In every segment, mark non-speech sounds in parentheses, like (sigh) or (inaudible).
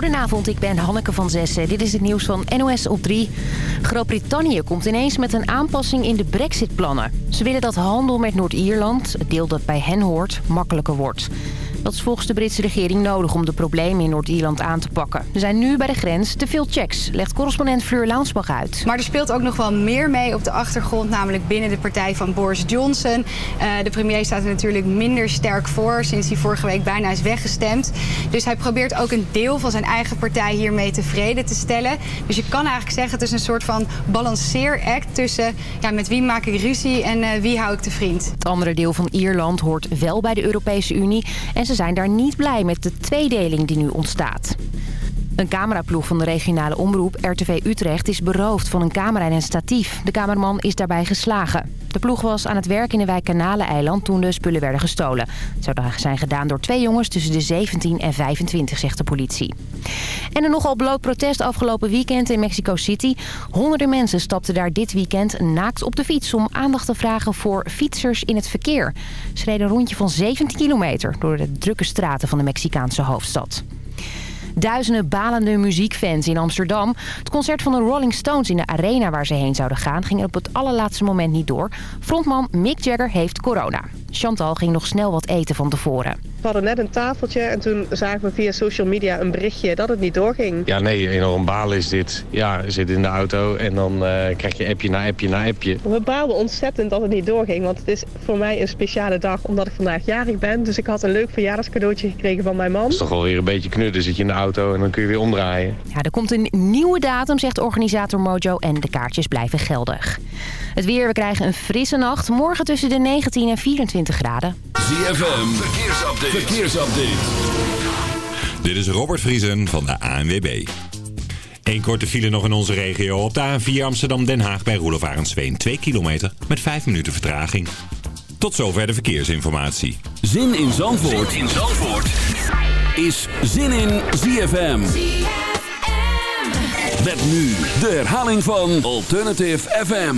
Goedenavond, ik ben Hanneke van Zessen. Dit is het nieuws van NOS op 3. Groot-Brittannië komt ineens met een aanpassing in de brexit-plannen. Ze willen dat handel met Noord-Ierland, het deel dat bij hen hoort, makkelijker wordt. Dat is volgens de Britse regering nodig om de problemen in Noord-Ierland aan te pakken. Er zijn nu bij de grens te veel checks, legt correspondent Fleur Launsbach uit. Maar er speelt ook nog wel meer mee op de achtergrond, namelijk binnen de partij van Boris Johnson. Uh, de premier staat er natuurlijk minder sterk voor, sinds hij vorige week bijna is weggestemd. Dus hij probeert ook een deel van zijn eigen partij hiermee tevreden te stellen. Dus je kan eigenlijk zeggen, het is een soort van balanceeract tussen ja, met wie maak ik ruzie en uh, wie hou ik te vriend. Het andere deel van Ierland hoort wel bij de Europese Unie en ze zijn daar niet blij met de tweedeling die nu ontstaat. Een cameraploeg van de regionale omroep RTV Utrecht is beroofd van een camera en een statief. De cameraman is daarbij geslagen. De ploeg was aan het werk in de wijk Kanaleneiland toen de spullen werden gestolen. Het zou zijn gedaan door twee jongens tussen de 17 en 25, zegt de politie. En een nogal bloot protest afgelopen weekend in Mexico City. Honderden mensen stapten daar dit weekend naakt op de fiets... om aandacht te vragen voor fietsers in het verkeer. Ze reden een rondje van 17 kilometer door de drukke straten van de Mexicaanse hoofdstad. Duizenden balende muziekfans in Amsterdam. Het concert van de Rolling Stones in de arena waar ze heen zouden gaan... ging op het allerlaatste moment niet door. Frontman Mick Jagger heeft corona. Chantal ging nog snel wat eten van tevoren. We hadden net een tafeltje en toen zagen we via social media een berichtje dat het niet doorging. Ja, nee, enorm balen is dit. Ja, je zit in de auto en dan uh, krijg je appje na appje na appje. We baalden ontzettend dat het niet doorging, want het is voor mij een speciale dag omdat ik vandaag jarig ben. Dus ik had een leuk verjaardagscadeautje gekregen van mijn man. Het is toch wel weer een beetje knudden, zit je in de auto en dan kun je weer omdraaien. Ja, er komt een nieuwe datum, zegt organisator Mojo en de kaartjes blijven geldig. Het weer, we krijgen een frisse nacht. Morgen tussen de 19 en 24 graden. ZFM, verkeersupdate. verkeersupdate. Dit is Robert Vriesen van de ANWB. Eén korte file nog in onze regio. Op de A4 Amsterdam-Den Haag bij Roelof Arendsveen. 2 kilometer met 5 minuten vertraging. Tot zover de verkeersinformatie. Zin in Zandvoort, zin in Zandvoort. is Zin in ZFM. ZFM. Met nu de herhaling van Alternative FM.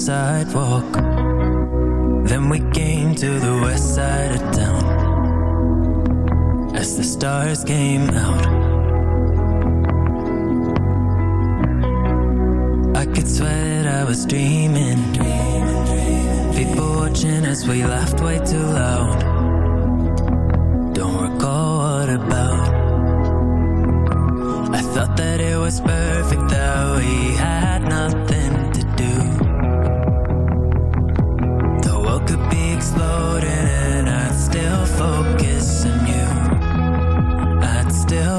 Sidewalk. Then we came to the west side of town. As the stars came out, I could swear that I was dreaming. People watching as we laughed way too loud. Don't recall what about. I thought that it was perfect that we had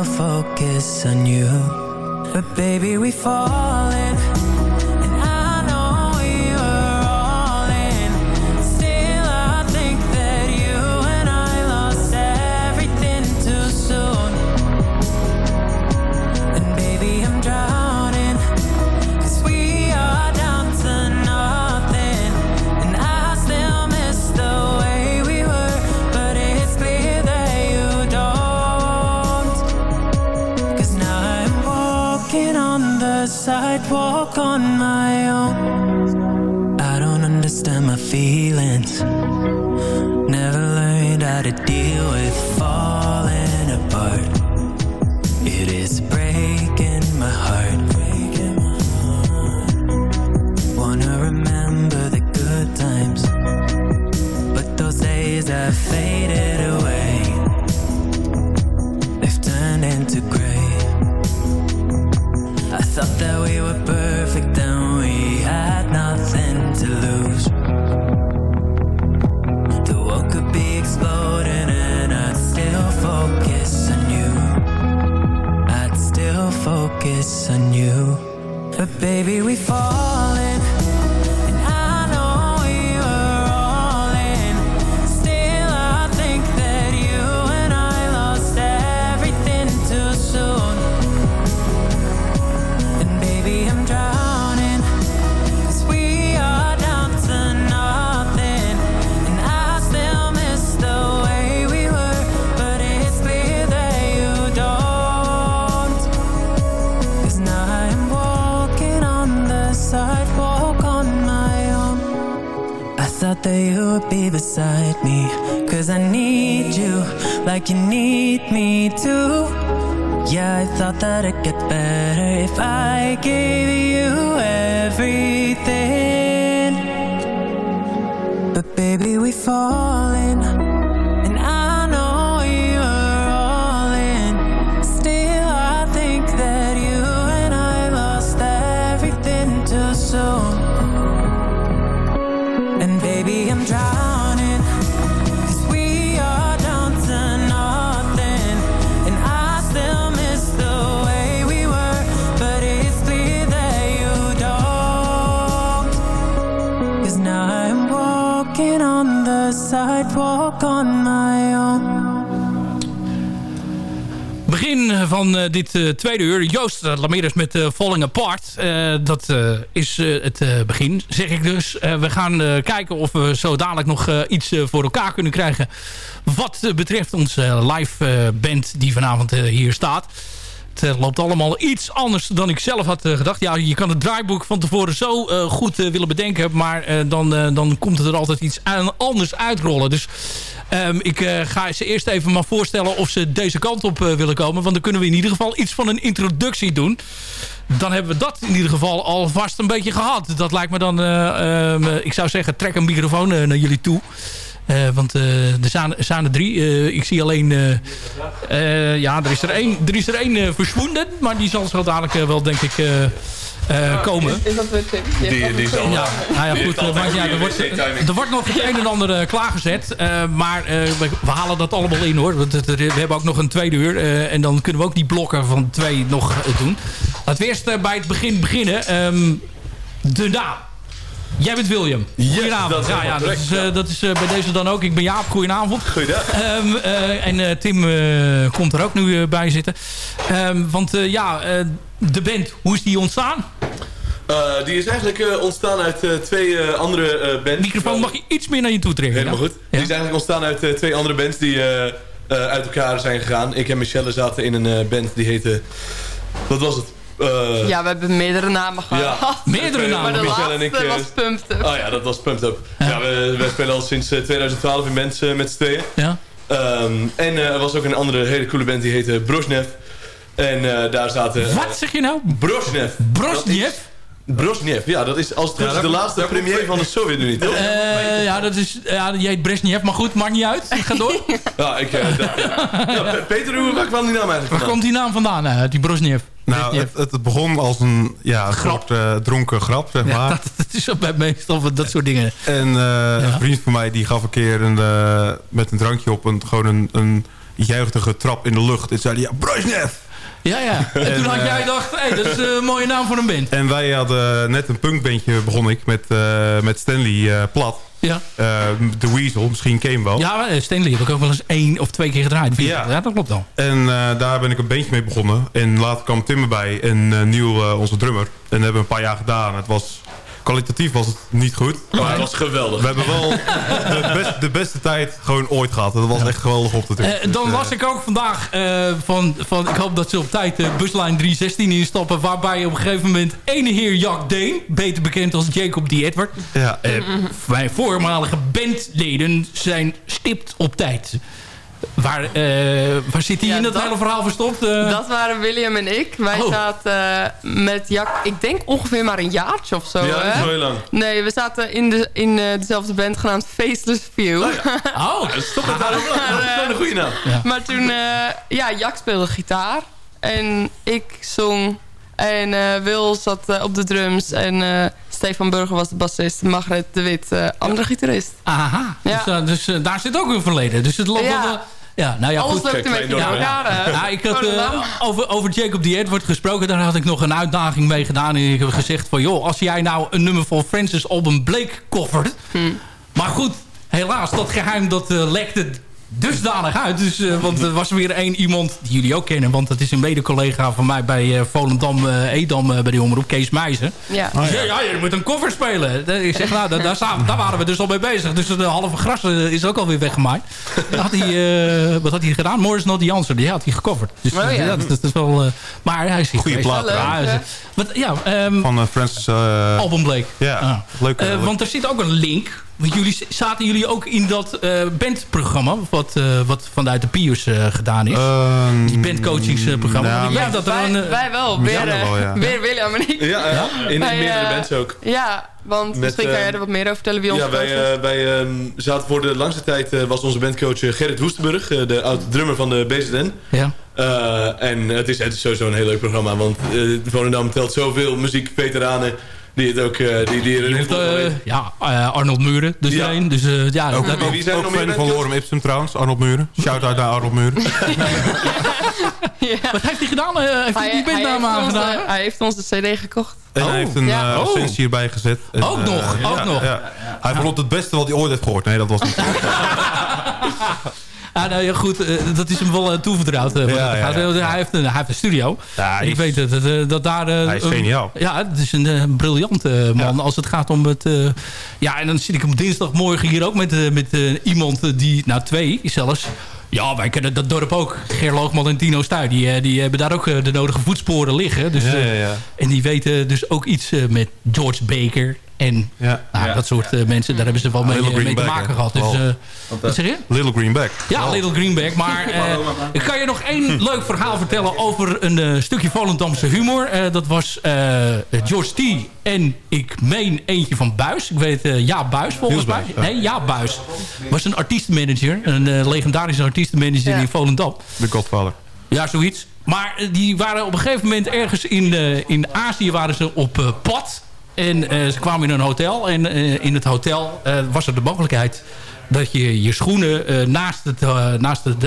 focus on you. But baby we falling on my own. I don't understand my feelings would be beside me. Cause I need you like you need me to. Yeah, I thought that it'd get better if I gave you everything. But baby, we falling. On my own. Begin van eh, dit eh, tweede uur. Joost uh, met eh, Falling Apart. Dat is het begin, zeg ik dus. We gaan kijken of we zo dadelijk nog iets voor elkaar kunnen krijgen. Wat betreft onze live band die vanavond hier staat. Het eh, loopt allemaal iets anders dan ik zelf had eh, gedacht. Ja, je kan het draaiboek van tevoren zo eh, goed willen bedenken. Maar dan, dan komt het er altijd iets anders uitrollen. Dus ehm, ik ga ze eerst even maar voorstellen of ze deze kant op willen komen. Want dan kunnen we in ieder geval iets van een introductie doen. Dan hebben we dat in ieder geval alvast een beetje gehad. Dat lijkt me dan... eh, ehm, ik zou zeggen, trek een microfoon naar jullie toe. Eh, want zijn, er zijn er drie. Eh, ik zie alleen... eh, eh, ja, er is er één, er is er één eh, verschwonden. Maar die zal zo dadelijk wel, denk ik, eh, eh, komen. Is dat weer Tim? Die, die is al... Ja, nou ja, goed. niet uit. er, wordt, er wordt nog het een en ander klaargezet. eh, maar eh, we, we halen dat allemaal in hoor. Want we hebben ook nog een tweede uur. eh, en dan kunnen we ook die blokken van twee nog doen. Laten we eerst bij het begin beginnen. Ehm, de naam. Jij bent William. Goedenavond. dat is ja, ja, dat is, eh, dat is eh, bij deze dan ook. Ik ben Jaap. Goedenavond. Goeiedag. Ehm, eh, en Tim komt er ook nu bij zitten. Ehm, want ja, de band, hoe is die ontstaan? Die is eigenlijk ontstaan uit twee andere bands. microfoon mag je iets meer naar je toe trekken. Helemaal ja? goed. Die is eigenlijk ontstaan uit twee andere bands die uit elkaar zijn gegaan. Ik en Michelle zaten in een band die heette... Wat was het? Eh, Ja, we hebben meerdere namen gehad. Ja. Meerdere namen. Maar de laatste en ik, eh, was Pumped Up. Oh ja, dat was Pumped Up. Ja, we, we spelen al sinds eh, 2012 in bands eh, met z'n tweeën. Ja. Ehm, en eh, er was ook een andere hele coole band die heette Brosnev. En eh, daar zaten... eh, Wat zeg je nou? Brosnev. Brosnev? Brosnev, ja, dat is als het goed is de laatste premier van de Sovjet-Unie, toch? Eh, ja, dat is, ja, je heet Brezhnev, maar goed, maakt niet uit. Ga door. Ja, ik, eh, ja. (laughs) Peter, hoe, waar kwam die naam eigenlijk Waar vandaan? komt die naam vandaan, eh, die Brezhnev? Nou, het, het begon als een, ja, Grap. soort eh, dronken grap, zeg Ja, maar. dat, (laughs) dat is ook bij meestal dat soort dingen. En eh, een vriend van mij die gaf een keer een, eh, met een drankje op een, gewoon een, een juichtige trap in de lucht. En zei hij, ja, Brezhnev! Ja, ja. En, (laughs) toen had jij gedacht, hé, dat is een mooie naam voor een band. En wij hadden net een punkbandje begon ik met, met Stanley Plat. Ja, Eh, de Weasel, misschien ken je hem wel. ja eh, Stanley heb ik ook wel eens één of twee keer gedraaid. Ja. ja dat klopt wel. En eh, daar ben ik een bandje mee begonnen. En later kwam Tim erbij en Nieuw, onze drummer. En dat hebben we een paar jaar gedaan. Het was, kwalitatief was het niet goed. Maar het was geweldig. We hebben wel de, best- de beste tijd gewoon ooit gehad. Dat was echt geweldig op de trip. Eh, dan Dus, eh, las ik ook vandaag eh, van, van... Ik hoop dat ze op tijd de buslijn 316 instappen... waarbij op een gegeven moment ene heer Jack Deen... beter bekend als Jacob D. Edward... Ja, eh, mijn voormalige bandleden zijn stipt op tijd. Waar, eh, waar zit hij Ja, in dat, dat- hele verhaal verstopt? eh? Dat waren William en ik. Wij Oh. zaten eh, met Jak, ik denk ongeveer maar een jaartje of zo. Ja, dat is hè? wel heel lang. Nee, we zaten in, de, in eh, dezelfde band genaamd Faceless View. oh, (laughs) Stop met daar ook lang. Dat is wel een goede naam. maar toen, eh, ja, Jak speelde gitaar. En ik zong. En eh, Wil zat op de drums. En eh, Stefan Burger was de bassist. Margret de Wit, eh, andere gitarist. aha. Ja. Dus, eh, dus eh, daar zit ook een verleden. Dus het loopt Ja. wel... Ja, nou ja, Alles goed. loopt een beetje door elkaar. Ja, ik had een over, over Jacob D. Edward gesproken. Daar had ik nog een uitdaging mee gedaan. En ik heb gezegd van... joh, als jij nou een nummer van Francis Alban Blake covert... Maar goed, helaas, dat geheim dat lekte dusdanig uit. Dus, eh, want er was weer één iemand die jullie ook kennen. Want dat is een mede-collega van mij bij eh, Volendam, eh, Edam, bij die omroep, Kees Meijzen. Ja. Zei, ja, je moet een cover spelen. Ik zeg, nou, daar, daar, staan- daar waren we dus al mee bezig. Dus de halve gras is ook alweer weggemaaid. Dat had hij, eh, wat had hij gedaan? Morris Not The Answer, die had hij gecoverd. Dus Oh, ja. dat, dat is wel... maar hij is hier Goeie plaat, Ja, Wat, ehm, Van eh, Francis... eh, Album Blake. Ja, Ah. leuk. Eh, leuk. want er zit ook een link. Want jullie zaten jullie ook in dat eh, bandprogramma. Wat, eh, wat vanuit de Piers eh, gedaan is. Ehm, die bandcoachingsprogramma. nou, ja, dat wij, een, wij wel. Weer, Ja, wel, ja. weer William en ik. Ja, ja. in, meerdere bands ook. Ja, want Met, misschien kan jij eh, er wat meer over vertellen wie ons Ja, wij, coach is. eh, wij ehm, zaten voor de langste tijd... eh, was onze bandcoach eh, Gerrit Woestenburg, eh, de oud-drummer van de BZN. ja. Eh, en het is, het is sowieso een heel leuk programma, want uh, Volendam telt zoveel muziekveteranen die het ook... eh, die, die er van eh, ja, eh, Arnold Muren. Dus Ja. één. Dus eh, ja, Ook, dat- ook, wie zijn ook fan van? Lorem Ipsum trouwens, Arnold Muren. Shout-out naar Arnold Muren. (laughs) wat heeft hij gedaan? Eh, heeft hij die bandnaam heeft aangedaan? hij heeft onze cd gekocht. En Oh. hij heeft een Ja. Oh. recensie hierbij gezet. En, Ook nog, ook nog. ja. Hij vond het beste wat hij ooit heeft gehoord. Nee, dat was niet. (laughs) Ah, nou ja, goed, eh, dat is hem wel eh, toevertrouwd. eh, Ja, ja. Hij, heeft een, hij heeft een studio. Ja, ik is- weet dat, dat, daar... Hij is een- geniaal. Ja, het is een briljante man als het gaat om het... ja, en dan zit ik op dinsdagmorgen hier ook met, met iemand die... Nou, twee zelfs. Ja, wij kennen dat dorp ook. Ger Loogman en Tino Stuy. Die, die hebben daar ook de nodige voetsporen liggen. Dus, Ja, ja, ja. En die weten dus ook iets met George Baker... En Ja. nou, dat soort eh, mensen, daar hebben ze wel mee, eh, mee te maken gehad. Dus, eh, wat zeg je? Little Greenback. Ja, Little Greenback. Maar (laughs) eh, ik kan je nog één (laughs) leuk verhaal vertellen over een eh, stukje Volendamse humor. Eh, dat was eh, George T. en ik meen eentje van Buis. Ik weet eh Ja Buis volgens mij. Ja. Nee, Ja Buis. Was een artiestenmanager. Een legendarische artiestenmanager Ja. in Volendam. De Godfather. Ja, zoiets. Maar die waren op een gegeven moment ergens in, in Azië waren ze op pad. En eh, ze kwamen in een hotel. En eh, in het hotel eh, was er de mogelijkheid dat je je schoenen naast, het, naast de,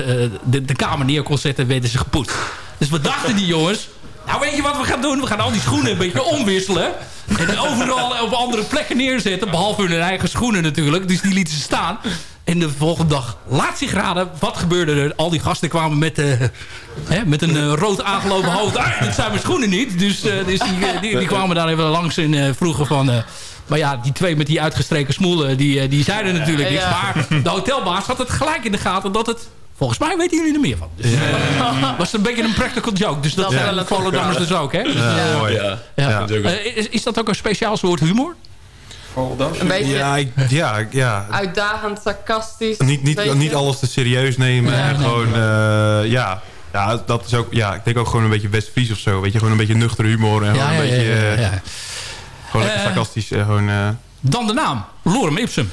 de, de, kamer neer kon zetten. werden ze gepoetst. Dus wat dachten die jongens? Nou, weet je wat we gaan doen? We gaan al die schoenen een beetje omwisselen. En overal op andere plekken neerzetten. Behalve hun eigen schoenen natuurlijk. Dus die lieten ze staan. En de volgende dag, laat zich raden, wat gebeurde er? Al die gasten kwamen met, eh, hè, met een eh, rood aangelopen hoofd. Ah, dit zijn mijn schoenen niet. Dus, eh, dus die, die, die kwamen daar even langs en eh, vroegen van... eh, maar ja, die twee met die uitgestreken smoelen, die, die zeiden natuurlijk niks. Ja. Maar de hotelbaas had het gelijk in de gaten dat het... Volgens mij weten jullie er meer van. Dus, was een beetje een practical joke. Dus dat Dat zijn een Volendammers dus ook, hè? Dus, Ja, mooi. Ja. ja. dat is, is dat ook een speciaal soort humor? Een beetje Ja, ik- ja, ja. uitdagend, sarcastisch. Niet, niet, niet alles te serieus nemen. Ja, en nee. gewoon, eh, ja. Ja, dat is ook, ja, ik denk ook gewoon een beetje West-Fries of zo. Weet je, gewoon een beetje nuchtere humor. En gewoon een beetje, eh, ja. gewoon lekker Eh, sarcastisch. eh, gewoon, Dan de naam. Lorem Ipsum.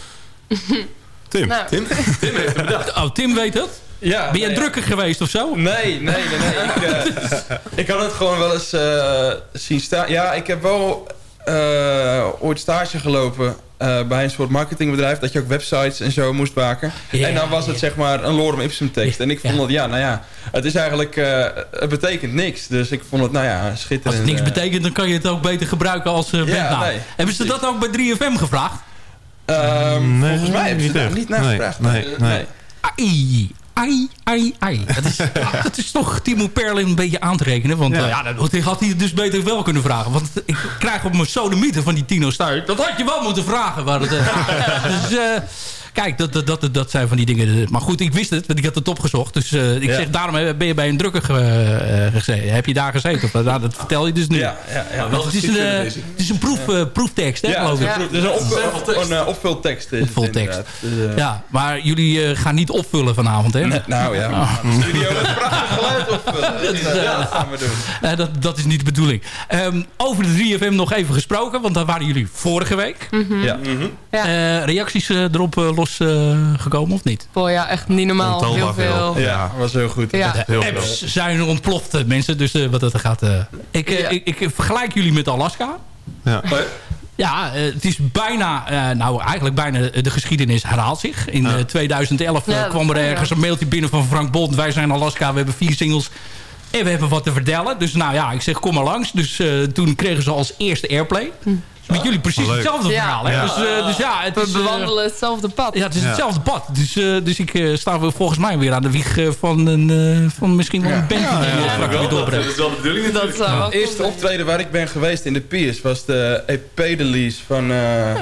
(laughs) Tim. Nou, Tim? (laughs) Tim heeft hem bedacht. Oh, Tim weet het. Ja, Ben je nee, drukker geweest of zo? Nee, nee, nee. nee. Ik, eh, (laughs) ik had het gewoon wel eens eh, zien staan. Ja, ik heb wel eh, ooit stage gelopen eh, bij een soort marketingbedrijf. Dat je ook websites en zo moest maken. En dan was het zeg maar een lorem ipsum tekst. En ik vond dat, ja, nou ja, het is eigenlijk, eh, het betekent niks. Dus ik vond het, nou ja, schitterend. Als het niks betekent, dan kan je het ook beter gebruiken als uh, bandnaam. nee, Hebben ze dat ook bij 3FM gevraagd? Ehm, Nee, volgens mij hebben ze niet daar niet naar Nee, gevraagd. nee, nee. Ai, ai, ai, ai. Dat is, (laughs) dat is toch Timo Perlin een beetje aan te rekenen. Want Ja. ja, dat had hij dus beter wel kunnen vragen. Want ik krijg op mijn sodemieten van die Tino Stuy. Dat had je wel moeten vragen. Waar het, eh, (laughs) dus eh, kijk, dat, dat, dat, dat zijn van die dingen. Maar goed, ik wist het, want ik had het opgezocht. Dus eh, ik Ja. zeg, daarom ben je bij een drukker ge- eh, gezeten. Heb je daar gezeten? Of, nou, dat vertel je dus nu. Ja, ja, ja. Want het is een, eh, het is een proef, eh, proeftekst, hè, Ja, geloof ik. het is een, het eh, opvultekst. is het Opvultekst. Dus, eh, Ja, maar jullie eh, gaan niet opvullen vanavond, hè? nee, nou ja, Ah. de studio met een prachtig geluid opvullen. ja, dat gaan we doen. Eh, dat, dat is niet de bedoeling. Ehm, over de 3FM nog even gesproken, want daar waren jullie vorige week. Ja. Ja. Eh, reacties eh, erop eh, losgekomen of niet? boy, ja, echt niet normaal. Heel veel. veel. Ja, was heel goed. Ja. De Heel apps zijn ontploft, eh, mensen. Dus eh, wat dat gaat... eh, ik, Ja. ik, ik vergelijk jullie met Alaska. Ja. Ja, het is bijna, eh, nou eigenlijk bijna de geschiedenis herhaalt zich. In eh, 2011 eh, Ja, kwam er ergens een mailtje binnen van Frank Bond. Wij zijn Alaska, we hebben vier singles. En we hebben wat te vertellen. Dus nou ja, ik zeg kom maar langs. Dus eh, toen kregen ze als eerste airplay. Dus met jullie precies Leuk. hetzelfde Ja. verhaal. Hè? Ja. Dus, eh, dus ja, het We is, eh, bewandelen hetzelfde pad. ja, het is Ja. hetzelfde pad. Dus, eh, dus ik eh, sta volgens mij weer aan de wieg van, een, eh, van misschien wel een band die Ja, straks weer wel, dat doorbrengt. is wel de bedoeling dat Het eerste optreden waar ik ben geweest in de Piers was de EP-release van, eh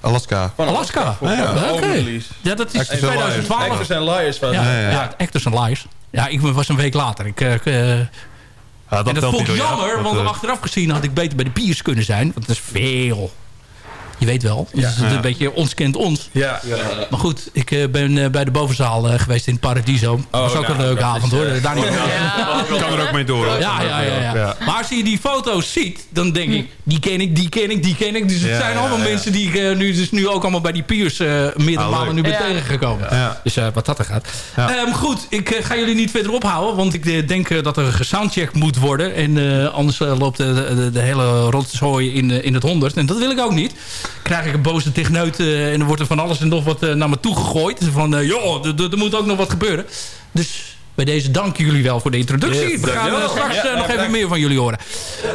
Alaska. van Alaska. Ja, Ja, de oké. album-release. Ja, dat is Actors and 2012. Actors and Liars was Ja. Ja, ja, ja. ja. Actors and Liars. Ja, ik was een week later. Ik, dat en dat vond ik jammer, want eh, achteraf gezien had ik beter bij de Piers kunnen zijn. Want dat is veel. Je weet wel. Dus het is Ja. een beetje ons kent ons. Ja. Maar goed, ik eh, ben eh, bij de bovenzaal eh, geweest in Paradiso. Dat was ook nou, een leuke avond is, hoor. Daar niet kan er ook mee door. ja, ja, ja, ja. Ja. Maar als je die foto's ziet, dan denk ik... die ken ik, die ken ik, die ken ik. Dus het Ja, zijn allemaal ja. mensen die ik nu, dus nu ook allemaal bij die Piers eh meerdere Ah, nu ben Ja. tegengekomen. Ja. Dus eh, wat dat er gaat. Ja. Ehm, goed, ik ga jullie niet verder ophouden. Want ik denk dat er gesoundcheck moet worden. En eh, anders loopt de, de, de hele rotzooi in, in het honderd. En dat wil ik ook niet. Krijg ik een boze techneut eh, en dan wordt er van alles en nog wat eh, naar me toe gegooid. Van, eh, joh, er moet ook nog wat gebeuren. Dus bij deze danken jullie wel voor de introductie. Yes, We gaan eh, straks Ja, eh, ja, nog even meer van jullie horen.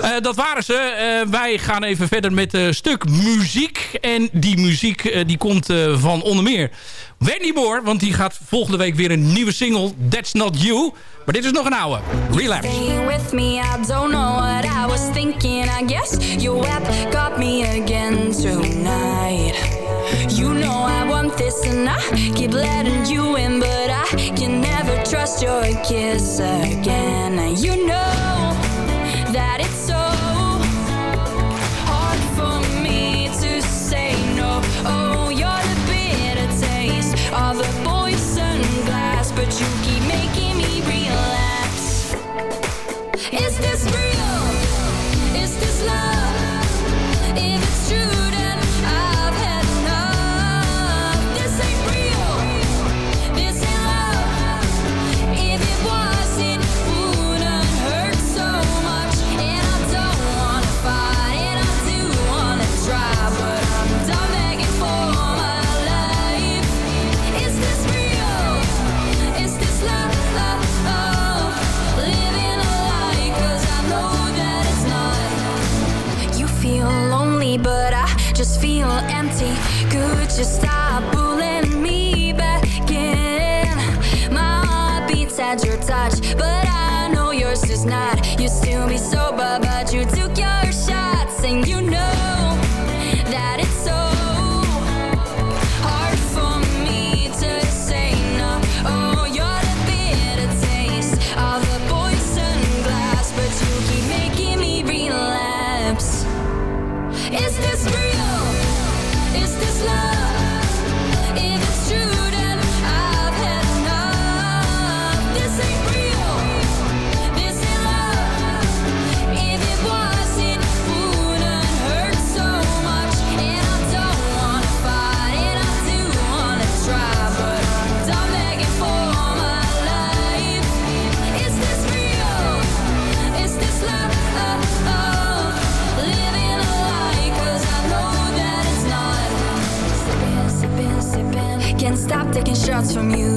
Eh, dat waren ze. Eh, wij gaan even verder met een stuk muziek. En die muziek die komt eh, van onder meer Wendy Moore. Want die gaat volgende week weer een nieuwe single. That's Not You. Maar dit is nog een oude. Relapse. Stay with me, I don't know what I was thinking. I guess got me again tonight. You know I want this and I keep letting you in, but I can never trust your kiss again. And you know that it's so hard for me to say no. Oh, you're the bitter taste of the not. You still be sober, but you took your shots, and you know from you.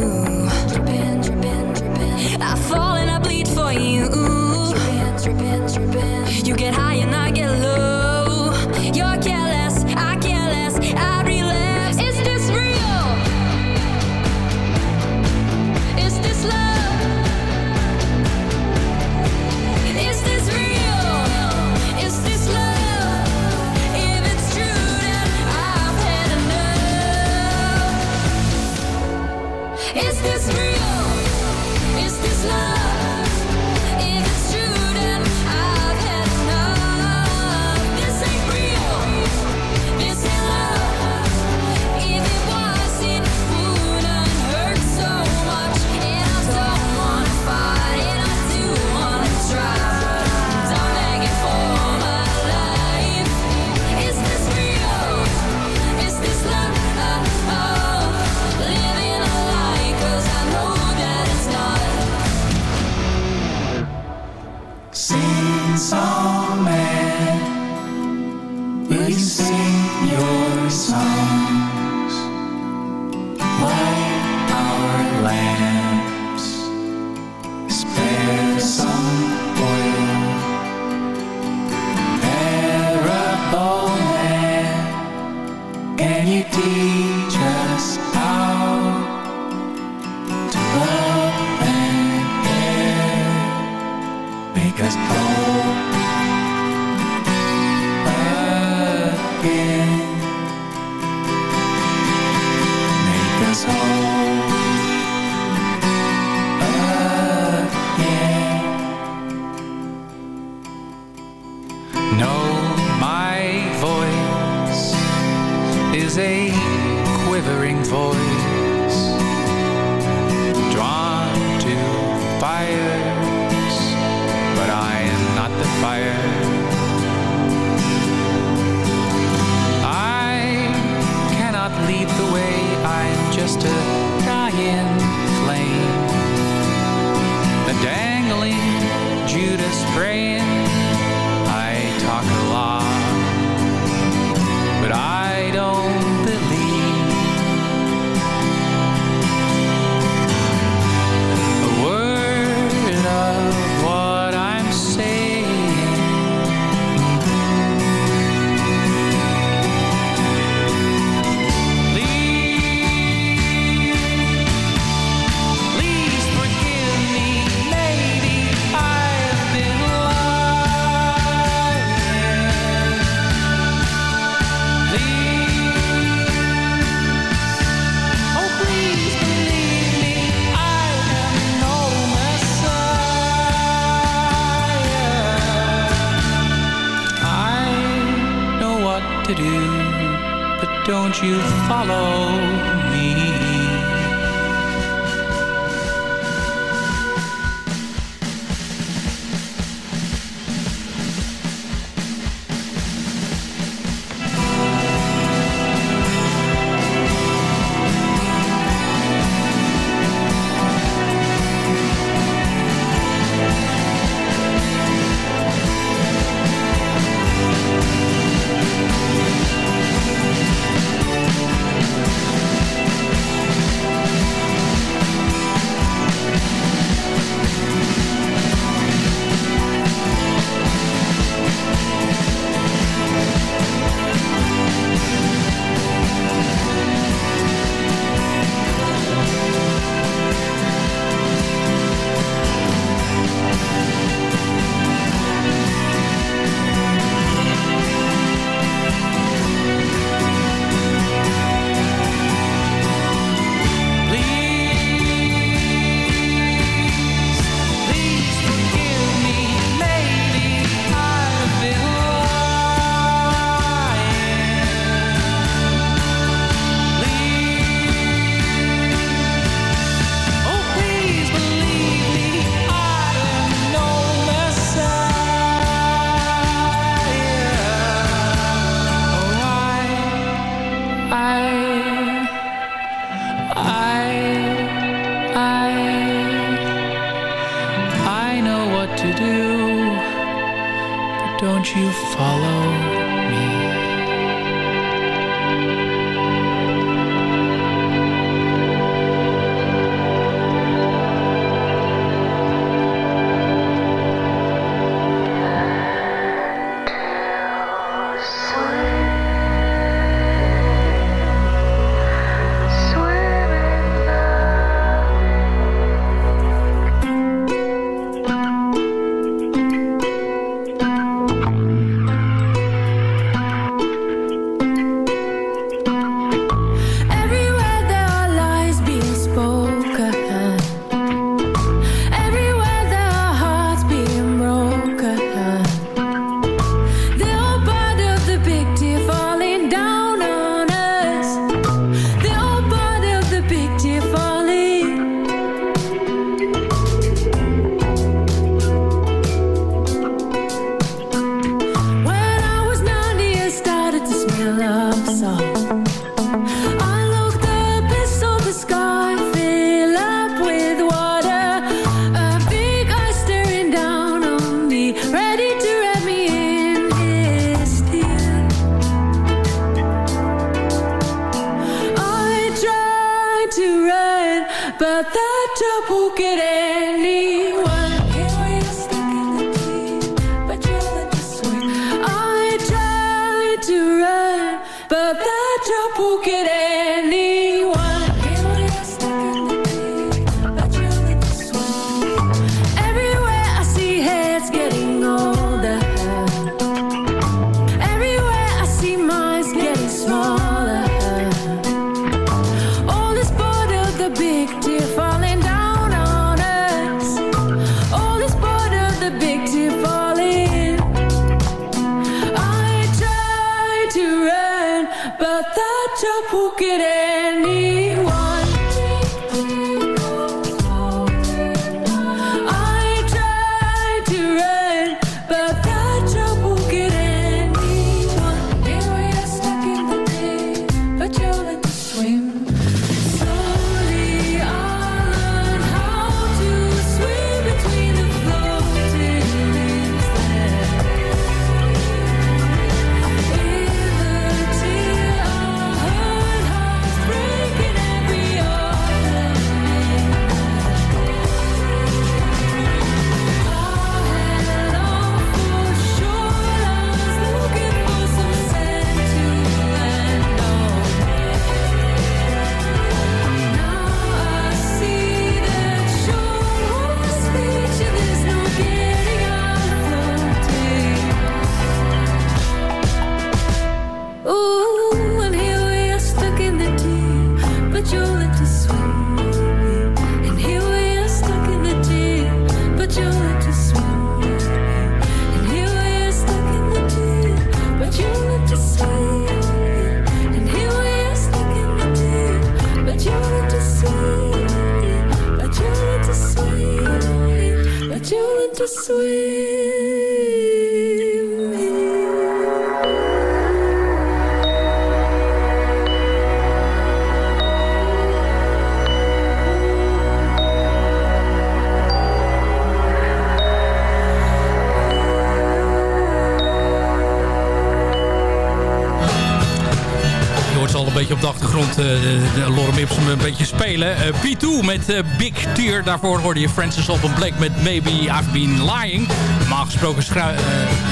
Met uh, Big Tear. Daarvoor hoorde je Francis Alban Blake met Maybe I've Been Lying. Normaal gesproken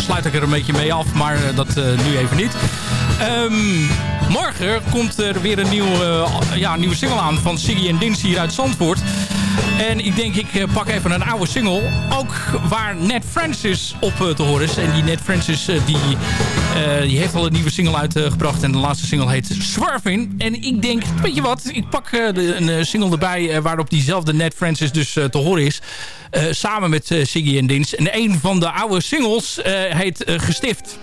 sluit ik er een beetje mee af, maar dat nu even niet. Um, morgen komt er weer een nieuwe, ja, nieuwe single aan van Siggy en Dins hier uit Zandvoort. En ik denk, ik pak even een oude single. Ook waar Ned Francis op te horen is. En die Ned Francis, die, die heeft al een nieuwe single uitgebracht. en de laatste single heet Swerving. En ik denk, weet je wat, ik pak de, een single erbij... Waarop diezelfde Ned Francis dus te horen is. samen met Siggy en Dins. En een van de oude singles heet Gestift.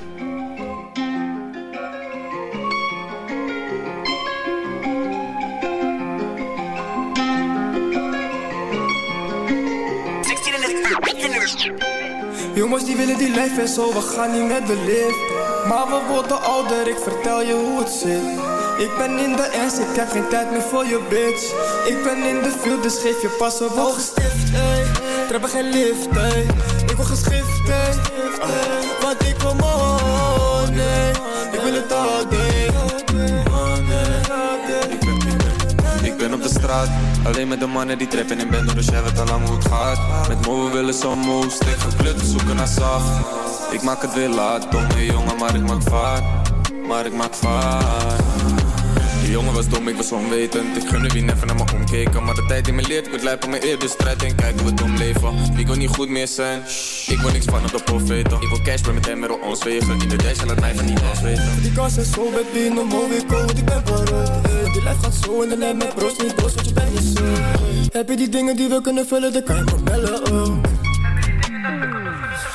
Jongens die willen die lijf en zo, we gaan niet met de lift Maar we worden ouder, ik vertel je hoe het zit. Ik ben in de ernst, ik heb geen tijd meer voor je bitch. Ik ben in de field, dus geef je pas op wel gestift, ey. Treppen geen lift, ey. Ik wil geschift, ey. Want ik wil money. Ik wil het al alleen met de mannen die trappen in ben Dus jij weet al lang hoe het gaat Met mo, we willen zo'n moe, steek geklut, zoeken naar zacht. Ik maak het weer laat, domme jongen, maar ik maak vaart. Maar ik maak vaart jongen was dom, ik was onwetend. Ik gunde wie never naar me omkeken Maar de tijd die me leert, ik word lijp op mijn eerder strijd En kijk hoe we dom leven. Ik wil niet goed meer zijn. Ik wil niks van op de profeten Ik wil cash bij met hem, met ons wegen. In de dash, laat mij van niet afweten Die kans is zo, wie no more, ik want ik ben voor Die lijf gaat zo in de net met brood, niet boos, want je bent niet zo. Heb je die dingen die we kunnen vullen, dan kan je me bellen ook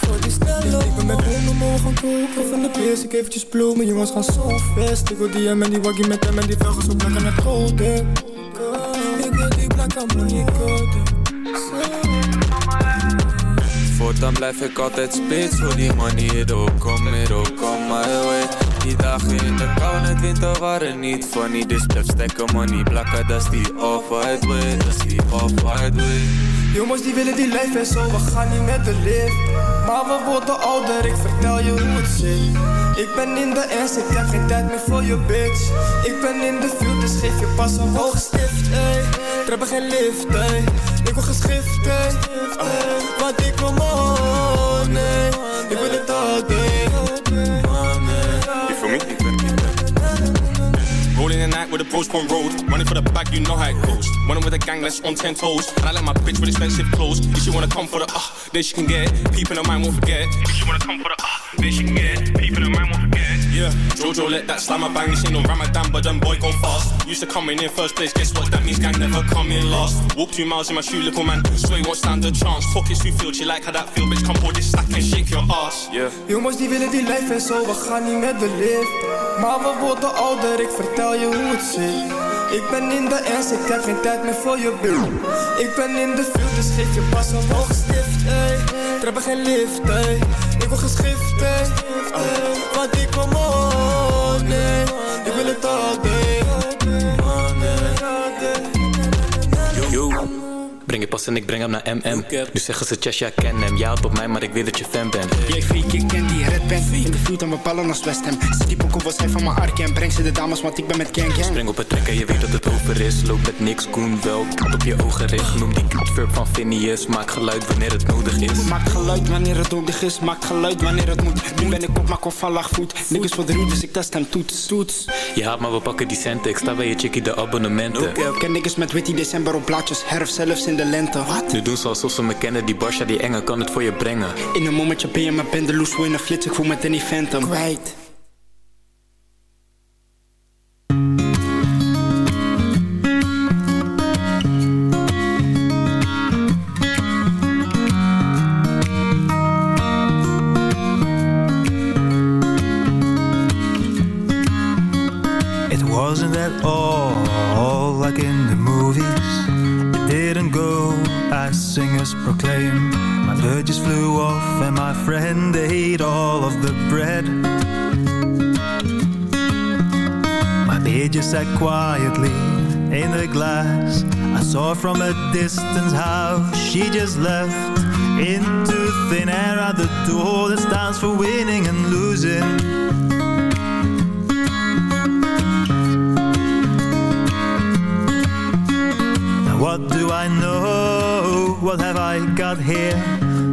Voor die snelle Ik ben met mogen gaan koken Van de peers, ik eventjes bloemen Jongens gaan zo vast Ik wil die hem en die waggie met hem En die velgen zo blakken met golden. Ik wil die blakke Monique Voortaan blijf ik altijd spits. Voor die It all come, it all come my way Die dagen in de koude winter waren niet funny. Dus blijf stekken money blakken, dat is die off-white way. Dat is die off-white way Jongens die willen die lijf en zo, we gaan niet met de lift. Maar we worden ouder, ik vertel je hoe het zit. Ik ben in de ernst, ik heb geen tijd meer voor je bitch. Ik ben in de field, dus geef je pas een hoge stift, ey. Treppen geen lift, ey. Ik wil geschift, ey. Want ik wil money with a on road. Running for the bag, you know how it goes. Running with a gang that's on ten toes. And I like my bitch with expensive clothes. If she wanna come for the ah, uh, then she can get it. People in mind won't forget. If she wanna come for the ah, uh, then she can get it. People in mind won't forget. Yeah, Jojo let that slammer bang. This ain't no Ramadan, but them boy gone fast. Used to come in in first place, guess what? That means gang never come in last. Walk two miles in my shoe, little man. Sway won't stand a chance. Pockets too filled, she like how that feel, bitch. Come board this stack and shake your ass. Yeah. Jongens die willen die lijf en zo, we gaan niet met de lift Maar we worden ouder, ik vertel je hoe het zit Ik ben in de ernst, ik heb geen tijd meer voor je bil Ik ben in de field, dus geef je pas een hoogstift, ey We hebben geen lift, ey Ik word geschift, ey. Want ik kom on, nee Ik wil het all breng je pas en ik breng hem naar MM. Nu zeggen ze Chess, ja, ik ken hem. Ja, op mij, maar ik weet dat je fan bent. Jij freak, ik ken die red band In de vloed en we ballen als West Ham Ze die pokoe was hij van mijn ark En breng ze de dames, want ik ben met gang gang Spring op het trek en je weet dat het over is. Loop met niks, Koen wel. Kat op je ogen richt. Noem die verb van Phineas. Maak geluid wanneer het nodig is. Maakt geluid wanneer het nodig is Maakt geluid wanneer het moet Nu ben ik op, maar kom van laag voet voor de ruw, dus ik test hem toets Toets Je haat, maar we pakken die centen. Ik sta bij je chickie de abonnementen. Ken niggas met witty december op plaatjes Herfst zelfs in de lente Wat? Nu doen ze alsof ze me kennen. Die Barsha, die enge, kan het voor je brengen. In een momentje ben je mijn pendeloes in een flits, ik voel me Danny Phantom Kwijt proclaim. My bird just flew off and my friend ate all of the bread. My beer just sat quietly in the glass. I saw from a distance how she just left into thin air at the door that stands for winning and losing. What do I know? What have I got here?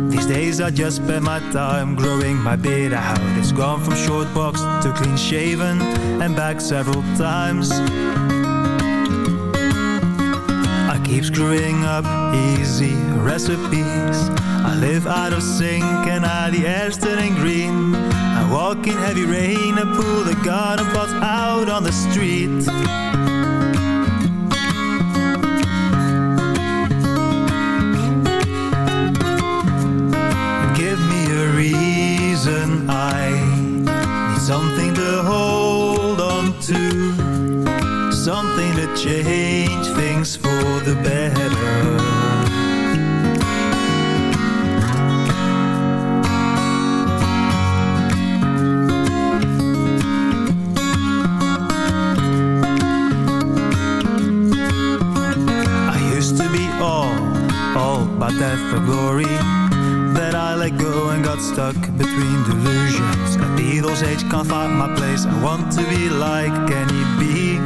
These days I just spend my time growing my beard. Out It's gone from short box to clean shaven And back several times. I keep screwing up easy recipes. I live out of sync and now the air's turning green. I walk in heavy rain and pull the garden pots out on the street reason I need something to hold on to Something to change things for the better. I used to be all, all about that for glory let go and got stuck between delusions. At Beatles age can't find my place. I want to be like Kenny B.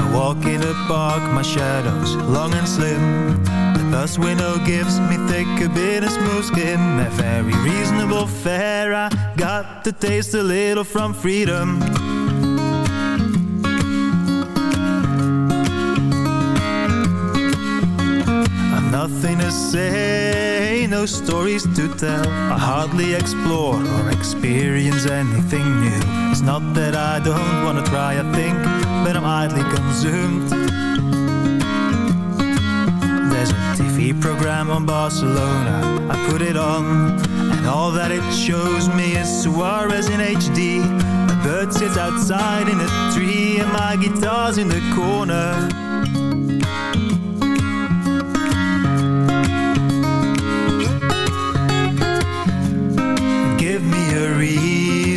I walk in the park, my shadow's long and slim. The bus window gives me thick a bit of smooth skin. A very reasonable fare. I got to taste a little from freedom say, no stories to tell. I hardly explore or experience anything new. It's not that I don't want to try a thing But I'm idly consumed. There's a TV program on Barcelona. I put it on And all that it shows me is Suarez in HD A bird sits outside in a tree And my guitar's in the corner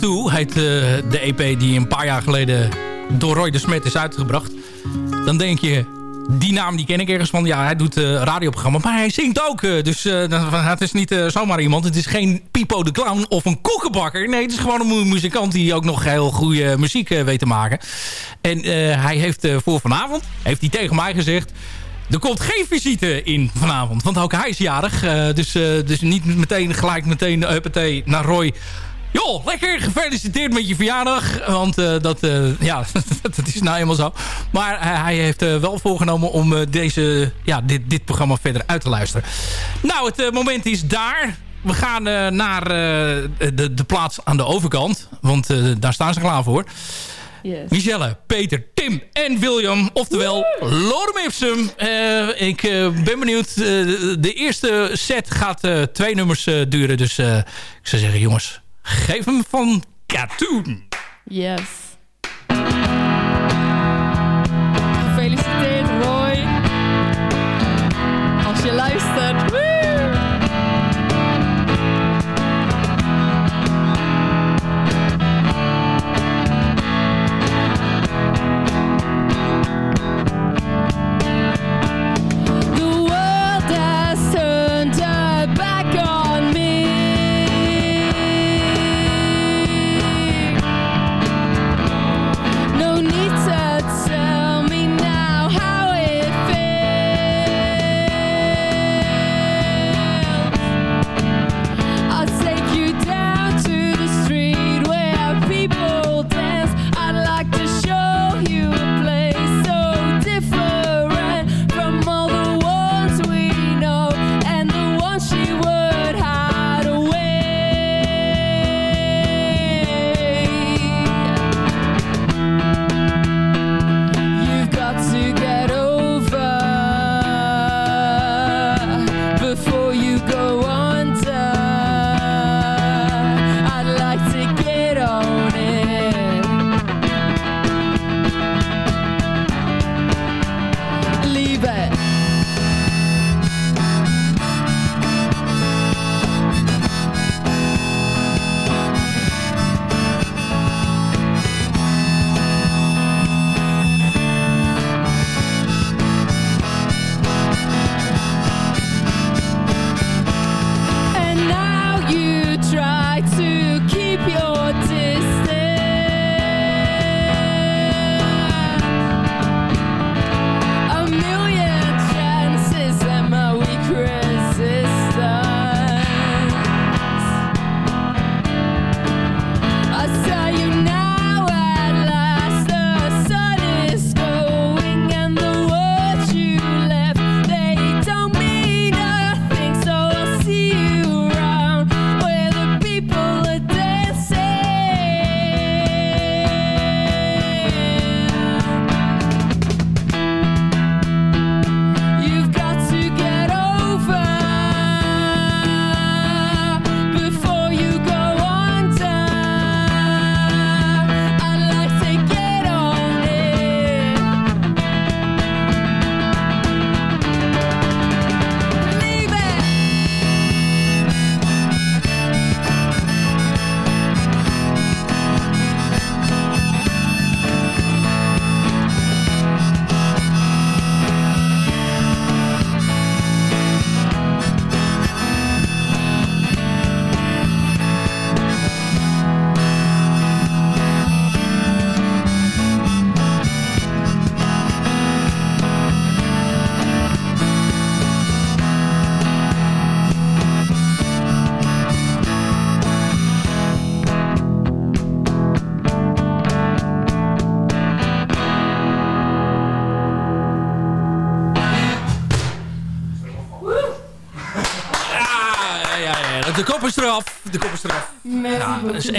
Two heet eh, de EP die een paar jaar geleden door Roy de Smet is uitgebracht. Dan denk je, die naam die ken ik ergens van. Ja, hij doet uh, radioprogramma, maar hij zingt ook. Uh, dus het is niet zomaar iemand. Het is geen Pipo de Clown of een koekenbakker. Nee, het is gewoon een muzikant die ook nog heel goede muziek weet te maken. En hij heeft voor vanavond, heeft hij tegen mij gezegd... Er komt geen visite in vanavond, want ook hij is jarig. dus, dus niet meteen gelijk meteen uh, naar Roy Joh, lekker gefeliciteerd met je verjaardag. Want uh, dat, uh, ja, (laughs) dat is nou eenmaal zo. Maar uh, hij heeft wel voorgenomen om deze, ja, dit, dit programma verder uit te luisteren. Nou, het moment is daar. We gaan naar de, de plaats aan de overkant. Want daar staan ze klaar voor. Yes. Michelle, Peter, Tim en William. Oftewel Lorem Ipsum. ik ben benieuwd. de eerste set gaat twee nummers duren. Dus ik zou zeggen, jongens, Geef hem van Katoen. Yes.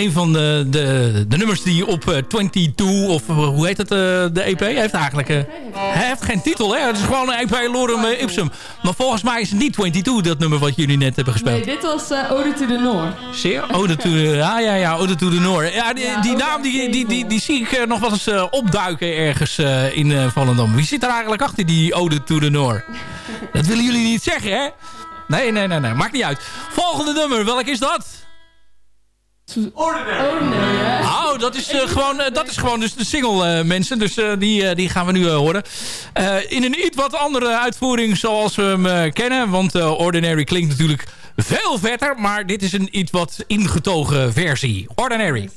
Een van de, de, de nummers die op uh, 22, of uh, hoe heet het, uh, de EP, heeft eigenlijk... Hij heeft geen titel, hè? Het is gewoon een EP Lorem Ipsum. Maar volgens mij is het niet 22, dat nummer wat jullie net hebben gespeeld. Nee, dit was Ode to the Noord. Zeer? Ode to the... (laughs) Ja, ja, ja, Ode to the Noord. Ja, die, ja, die naam die, die, die, die, zie ik nog wel eens opduiken ergens in Volendam. Wie zit er eigenlijk achter die Ode to the Noord? dat willen jullie niet zeggen, hè? Nee, nee, nee, nee. Maakt niet uit. Volgende nummer, welk is dat? Ordinary? Oh, dat is, eh, gewoon, eh, dat is gewoon dus de single eh, mensen. Dus eh, die, die gaan we nu horen. Eh, in een iets wat andere uitvoering zoals we hem eh, kennen. Want eh, Ordinary klinkt natuurlijk veel vetter. Maar dit is een iets wat ingetogen versie. Ordinary.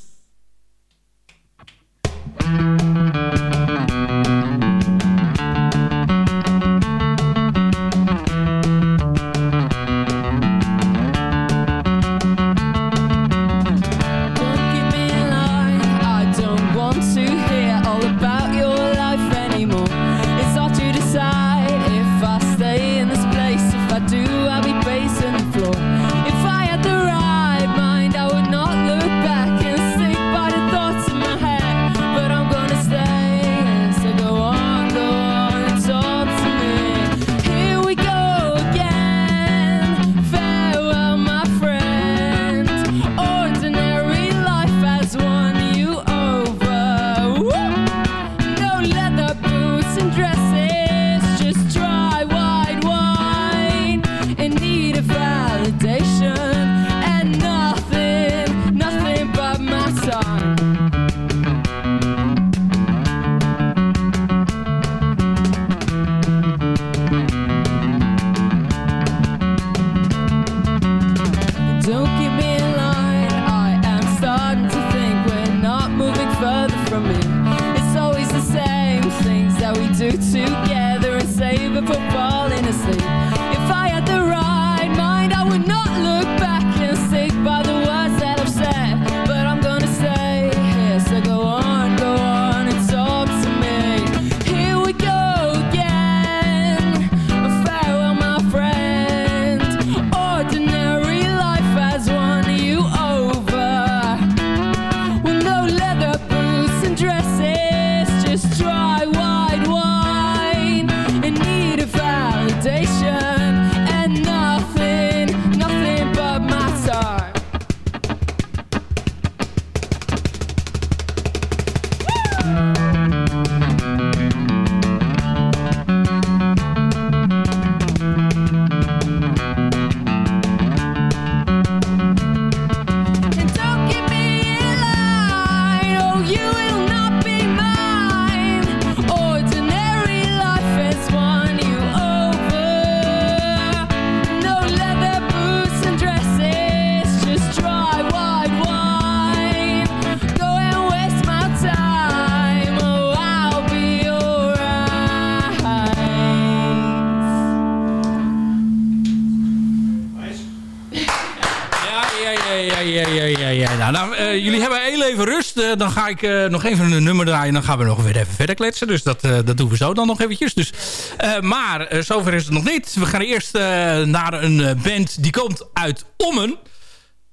Dan ga ik eh, nog even een nummer draaien. Dan gaan we nog weer even verder kletsen. Dus dat, eh, dat doen we zo dan nog eventjes. Dus, eh, maar zover is het nog niet. We gaan eerst naar een band die komt uit Ommen.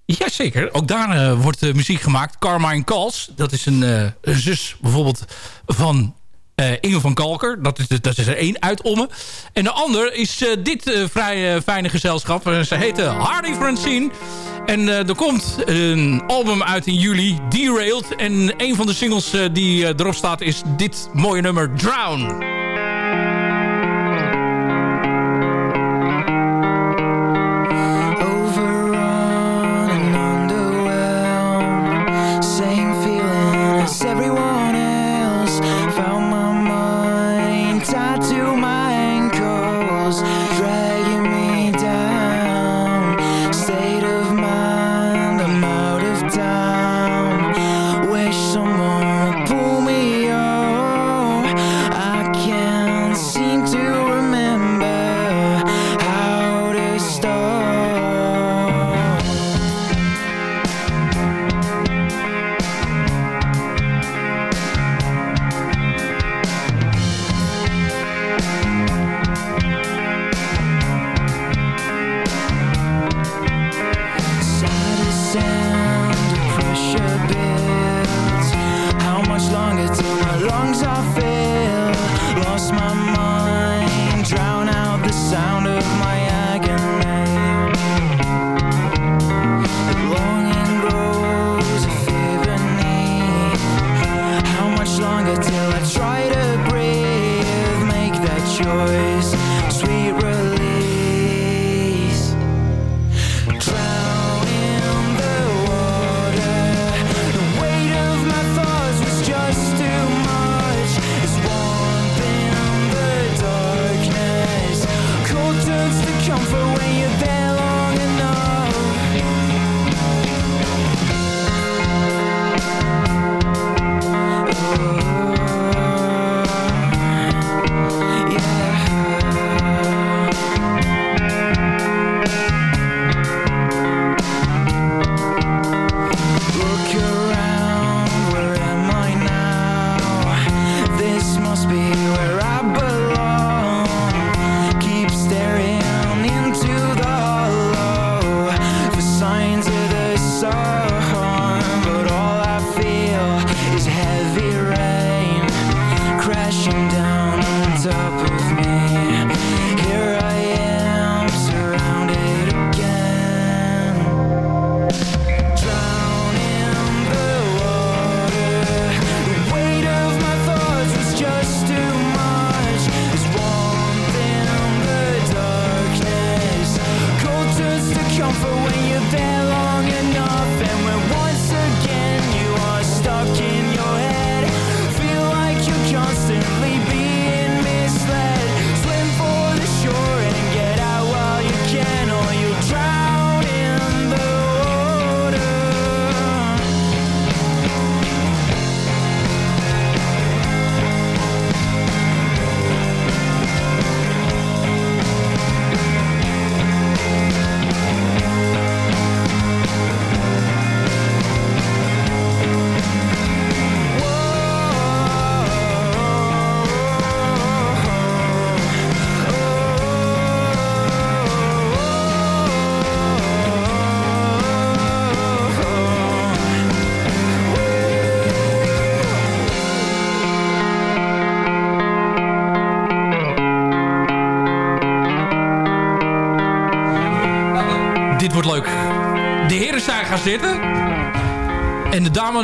Jazeker, ook daar wordt muziek gemaakt. Carmine Calls, dat is een, zus bijvoorbeeld van Inge van Kalker. Dat is, dat is er één uit Ommen. En de ander is eh, dit eh, vrij eh, fijne gezelschap. Eh, ze heette Hardy Francine. En eh, er komt een album uit in juli, Derailed. En een van de singles eh, die eh, erop staat is dit mooie nummer, Drown.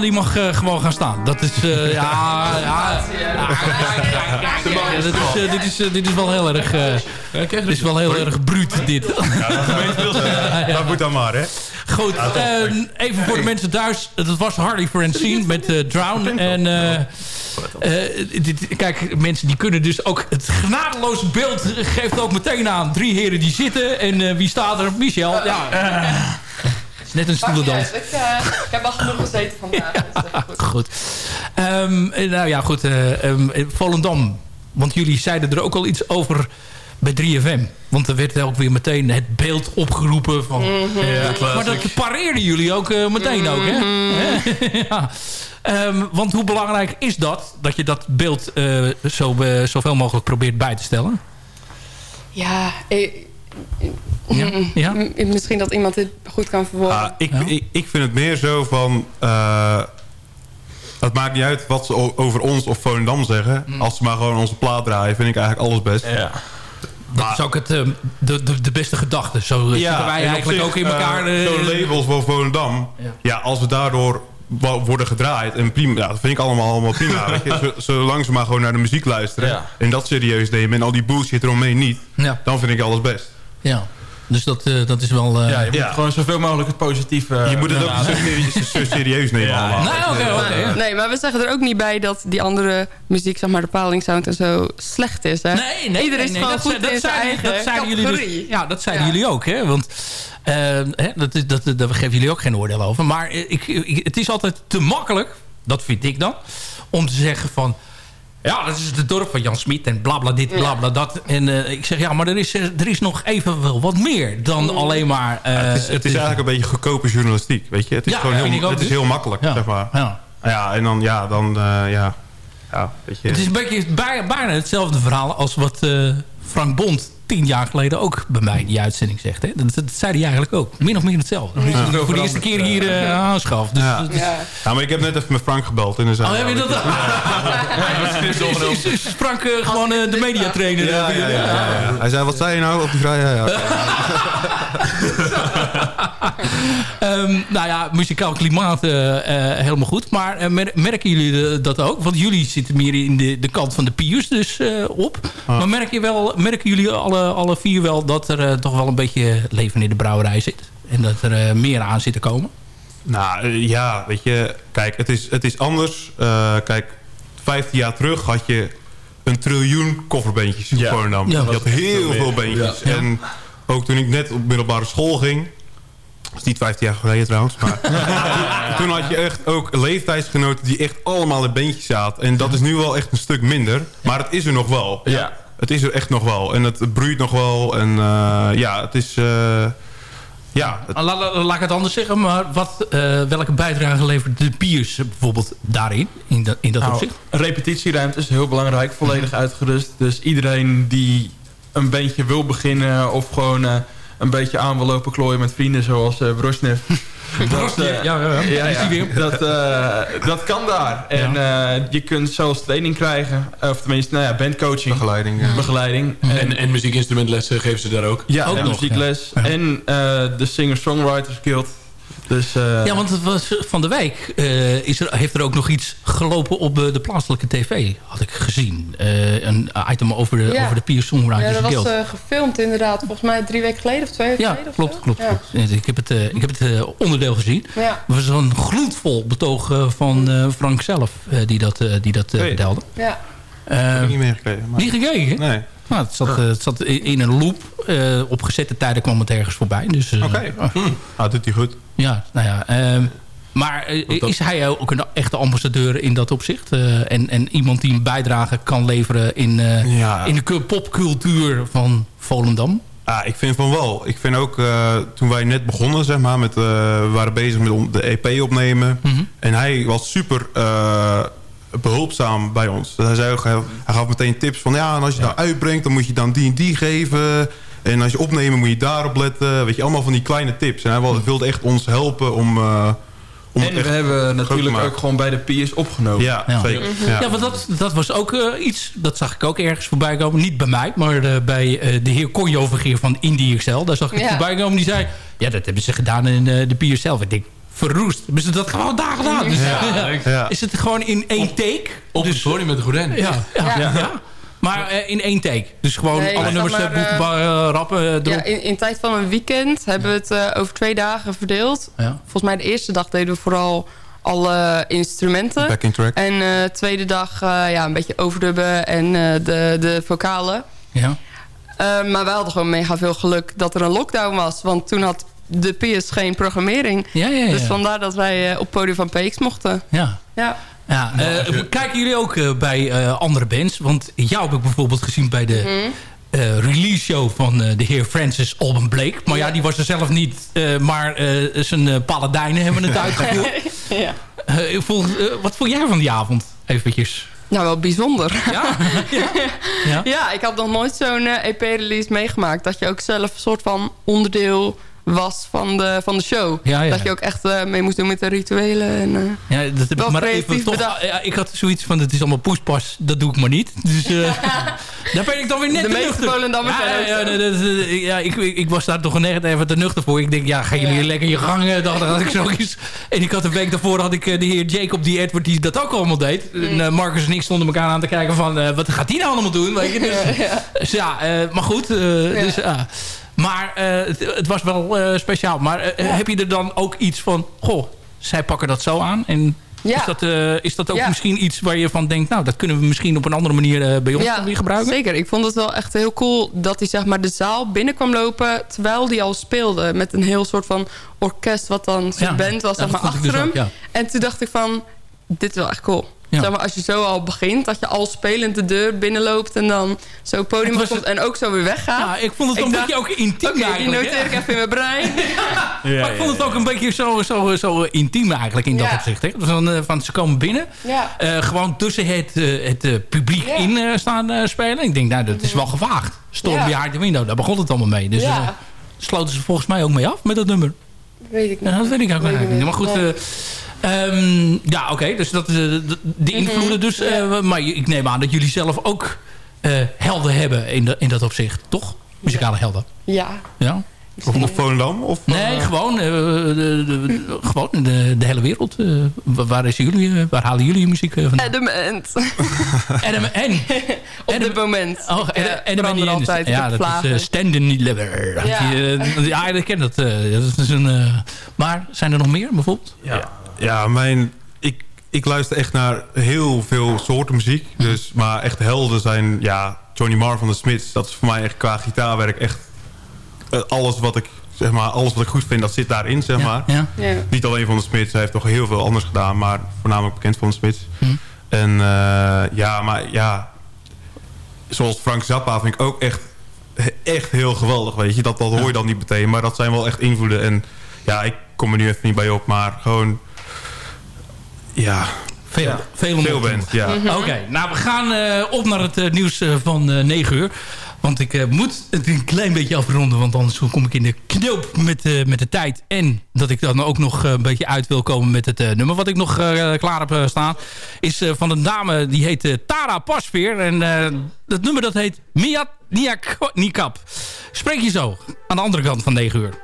Die mag eh, gewoon gaan staan. Dat is, eh, ja, ja, ja, ja, dit, is, eh, dit, is, dit is wel heel erg, eh, dit is wel heel erg bruut, dit. Dat moet dan maar, hè? Goed, eh, even voor de mensen thuis. Dat was Harley Francine met Drown. En dit, kijk, mensen die kunnen dus ook... Het genadeloze beeld geeft ook meteen aan. Drie heren die zitten. En wie staat er? Michel. Ja, net een stoelendans. Ik, eh, ik heb al genoeg gezeten vandaag. (laughs) dus, goed. Goed. Ehm, eh, nou ja, goed. eh, ehm, eh, Volendam. Want jullie zeiden er ook al iets over bij 3FM. Want er werd ook weer meteen het beeld opgeroepen van... Mhm. Ja, maar dat pareerden jullie ook meteen ook, hè? (laughs) ja. Ehm, want hoe belangrijk is dat? Dat je dat beeld eh, zo, eh, zoveel mogelijk probeert bij te stellen? Ja, eh, Ja? Ja? (laughs) misschien dat iemand dit goed kan verwoorden. Ah, ik, ik, ik vind het meer zo van... eh, het maakt niet uit wat ze over ons of Volendam zeggen. Mm. Als ze maar gewoon onze plaat draaien, vind ik eigenlijk alles best. Dat is ook het, ehm, de, de, de beste gedachte. Zo zitten wij eigenlijk zich, ook in elkaar... eh, eh, Zo'n labels van Volendam. Ja. als we daardoor worden gedraaid. En prima, ja, dat vind ik allemaal, allemaal prima. (laughs) weet je. Z- Zolang ze maar gewoon naar de muziek luisteren. Ja. En dat serieus nemen. En al die bullshit eromheen niet. Ja. Dan vind ik alles best. Ja, dus dat, eh, dat is wel... eh, Ja, je moet Ja. gewoon zoveel mogelijk het positieve... je moet het ook niet zo serieus, zo serieus nemen allemaal. Nou, oké, oké. Nee, maar we zeggen er ook niet bij dat die andere muziek, zeg maar de palingsound en zo, slecht is. Hè? Nee, nee, Iedereen nee, is gewoon dat goed dat in zijn zeiden- eigen dat zeiden jullie categorie. dus, Ja, dat zeiden Ja. jullie ook. Hè? Want eh, hè, dat, is, dat, daar geven jullie ook geen oordeel over. Maar eh, ik, ik- het is altijd te makkelijk, dat vind ik dan, om te zeggen van... Ja, dat is het dorp van Jan Smit en blabla dit, blabla dat. En eh, ik zeg, ja, maar er is, eh, er is nog even wel wat meer dan Mm. alleen maar... eh, het, is, het is eigenlijk een beetje goedkope journalistiek. Weet je? Het is Ja, gewoon heel, het is heel makkelijk. Ja. Zeg maar. Ja. ja, en dan, ja, dan, eh, ja. ja weet je. Het is een beetje bij- bijna hetzelfde verhaal als wat eh, Frank Bond tien jaar geleden ook bij mij in die uitzending zegt. Hè? Dat, dat zei hij eigenlijk ook. Min of meer hetzelfde. Dus Ja. Voor de eerste keer hier eh aanschaf. Dus, Ja. dus- Ja, maar ik heb net even met Frank gebeld. En dan zei Oh, heb je dat? (laughs) Is, is, Frank eh, gewoon eh, de mediatrainer? Ja, ja, ja, ja, ja. Hij zei, wat zei je nou op die vrije? Ja, ja. (laughs) Ehm, nou ja, muzikaal klimaat helemaal goed. Maar mer- merken jullie dat ook? Want jullie zitten meer in de, de kant van de piers dus eh, op. Ah. Maar merk je wel, merken jullie alle, alle vier wel dat er eh, toch wel een beetje leven in de brouwerij zit? En dat er eh, meer aan zit te komen? Nou, eh, ja, weet je. Kijk, het is, het is anders. Eh, kijk, 15 jaar terug had je een triljoen kofferbeentjes in Ja. Volendam. Ja, je dat had heel veel beentjes. Ja. En ook toen ik net op middelbare school ging... Dat is niet 15 jaar geleden trouwens. Maar (laughs) toen had je echt ook leeftijdsgenoten die echt allemaal in beentjes zaten. En dat is nu wel echt een stuk minder. Maar het is er nog wel. Ja. Het is er echt nog wel. En het, het broeit nog wel. En eh, ja, het is... eh, ja, het- Ah, La, la- laat ik het anders zeggen, maar wat, eh, welke bijdrage levert de piers bijvoorbeeld daarin? In, dat in dat Nou, opzicht? repetitieruimte is heel belangrijk, volledig uitgerust. Dus iedereen die een beetje wil beginnen of gewoon eh, een beetje aan wil lopen klooien met vrienden zoals eh Brosnev. (laughs) (laughs) Brosnev, eh, ja, ja, ja. Dat, eh, dat kan daar. En eh, je kunt zelfs training krijgen. Of tenminste, nou ja, bandcoaching. Begeleiding. ja. Begeleiding. En, en muziekinstrumentlessen geven ze daar ook. Ja, Ook en nog, muziekles. En eh, de Singer-Songwriters Guild. Dus, eh, Ja, want het was van de week eh, is er, heeft er ook nog iets gelopen op eh, de plaatselijke tv, had ik gezien. Eh, een item over de, Ja. over de Peer Songwriters Ja, dat Guild. was eh, gefilmd inderdaad. Volgens mij drie weken geleden of twee weken ja, geleden. of klopt, klopt, Ja. klopt. Ik heb het, eh, ik heb het eh, onderdeel gezien. Ja. Er was zo'n gloedvol betoog eh, van Frank zelf eh, die dat, eh, die dat vertelde. Ja. Eh, ik niet meegekregen. maar- Niet gekeken? Nee. Nou, het zat, het zat in in een loop. Eh, op gezette tijden kwam het ergens voorbij. Dus, eh, Oké. Ah, doet hij goed. Ja, nou ja. ehm, maar eh, is hij ook een echte ambassadeur in dat opzicht? En, en iemand die een bijdrage kan leveren in, Ja. in de popcultuur van Volendam? Ah, ik vind van wel. Ik vind ook, toen wij net begonnen, zeg maar, met, we waren bezig met de EP opnemen. Mhm. En hij was super eh, behulpzaam bij ons. Dus hij, zei ook, hij, gaf meteen tips van, ja, en als je nou uitbrengt, dan moet je dan die en die geven. En als je opnemen, moet je daarop letten. Weet je, allemaal van die kleine tips. En hij wil- wilde echt ons helpen om... eh, om En we hebben natuurlijk ook gewoon bij de peers opgenomen. Ja, Ja, zeker. ja. Ja. want dat, dat was ook eh, iets, dat zag ik ook ergens voorbij komen. Niet bij mij, maar eh, bij eh, de heer Conjovergeer van Indie Excel. Daar zag ik het voorbij komen. Die zei, ja, dat hebben ze gedaan in eh, de pier zelf. Ik denk, verroest. Hebben ze dat gewoon daar gedaan? Dus, Ja. ja. (laughs) Ja. Is het gewoon in één take? Op de sorry met de ja, Ja. ja. Maar eh, in één take. Dus gewoon Nee, alle nummers maar, boek, eh, rappen erop. Ja, in, in tijd van een weekend hebben we het eh, over twee dagen verdeeld. Ja. Volgens mij de eerste dag deden we vooral alle instrumenten. Backing track. En de tweede dag eh, ja, een beetje overdubben en eh, de, de vocalen. Ja. Eh, maar wij hadden gewoon mega veel geluk dat er een lockdown was. Want toen had de PS geen programmering. Ja, ja, ja. Dus vandaar dat wij eh, op het podium van PX mochten. Ja. Ja. Ja, eh, kijken jullie ook eh, bij eh, andere bands? Want jou heb ik bijvoorbeeld gezien bij de Mhm. eh, release show van eh, de heer Francis Alban Blake. Maar ja, die was er zelf niet. eh, maar eh, zijn eh, paladijnen hebben het (laughs) uitgevoerd. ja. Eh, voel, eh, wat vond jij van die avond? Eventjes. Nou, wel bijzonder. Ja? (laughs) ja? Ja, ik had nog nooit zo'n eh, EP-release meegemaakt. Dat je ook zelf een soort van onderdeel was van de, van de show. Ja, ja. Dat je ook echt eh, mee moest doen met de rituelen. En, eh, Ja, dat heb ik maar even toch. Ja, ik had zoiets van: het is allemaal poespas, dat doe ik maar niet. Dus eh, (laughs) daar ben ik dan weer net De te nuchter. Volendammers ja, ja, ik, ik, was daar toch net even te nuchter voor. Ik denk, ja, gaan jullie lekker je gang. eh, Dacht, had ik zoiets. En ik had een week daarvoor had ik de heer Jacob die Edward die dat ook allemaal deed. En Marcus en ik stonden elkaar aan te kijken van wat gaat die nou allemaal doen? Weet je? Dus, Ja. dus ja, maar goed. Dus, ja. Maar eh, het, het was wel eh, speciaal. Maar eh, heb je er dan ook iets van... Goh, zij pakken dat zo aan. En Ja. is, dat, is dat ook Ja. misschien iets waar je van denkt... nou, dat kunnen we misschien op een andere manier bij ons dan weer gebruiken? zeker. Ik vond het wel echt heel cool dat hij zeg maar, de zaal binnen kwam lopen... terwijl hij al speelde met een heel soort van orkest... wat dan zijn Ja, band was ja, zeg maar, dus achter hem. ook, En toen dacht ik van, dit is wel echt cool. Ja. Zeg maar, als je zo al begint, dat je al spelend de deur binnenloopt... en dan zo podium Het komt en ook zo weer weggaat. Ja, ik vond het een dacht, beetje ook intiem Oké, die eigenlijk, noteer hè? ik even in mijn brein. (laughs) maar ik vond het ook een beetje zo, zo, zo intiem eigenlijk in dat Ja. opzicht. Hè? Dus van, eh, van, ze komen binnen. Ja. eh, gewoon tussen het, eh, het publiek Ja. in staan spelen. Ik denk, nou, dat is wel gevaagd. Storm Ja. behind the window, daar begon het allemaal mee. Dus Ja. sloten ze volgens mij ook mee af met dat nummer. Weet ik niet. Ja, dat weet ik ook Weet niet. Maar goed. Eh, ehm, ja, oké. dus dat is eh, de, de invloeden. Dus, eh, maar ik neem aan dat jullie zelf ook eh, helden hebben in, de, in dat opzicht. Toch? Muzikale helden. Ja. Ja? Of nog Volendam? Of, Nee, gewoon, eh, de, de, de- gewoon de, de hele wereld. wa- waar, is jullie, waar halen jullie je muziek eh, vandaan? (laughs) Adam en? (laughs) Op dit moment. Oh, Adam, Adam en altijd. Ja, dat vlagen. is uh, Standen Lever. Ja. Ja, ik ken dat. eh, dat is een, eh, maar zijn er nog meer bijvoorbeeld? Ja, ja mijn, ik, ik luister echt naar heel veel soorten muziek. Dus, maar echt helden zijn ja, Johnny Marr van de Smiths. Dat is voor mij echt qua gitaarwerk echt eh, alles wat ik zeg maar alles wat ik goed vind, dat zit daarin, zeg maar. Ja. Ja. Niet alleen van de Smiths, hij heeft nog heel veel anders gedaan, maar voornamelijk bekend van de Smiths. Hm. En eh, ja, maar ja, zoals Frank Zappa vind ik ook echt, echt heel geweldig, weet je. Dat, dat hoor je dan niet meteen, maar dat zijn wel echt invloeden. En ja, ik kom er nu even niet bij op, maar gewoon, ja... Veel, veel, om veel bent, ja. Oké, nou we gaan eh, op naar het eh, nieuws eh, van eh 9 uur. Want ik eh, moet het een klein beetje afronden. Want anders kom ik in de knoop met, eh, met de tijd. En dat ik dan ook nog eh, een beetje uit wil komen met het eh, nummer. Wat ik nog eh, klaar heb staan. Is eh, van een dame die heet eh, Tara Pasveer. En eh, dat nummer dat heet Miat Niak Nikap. Spreek je zo aan de andere kant van 9 uur.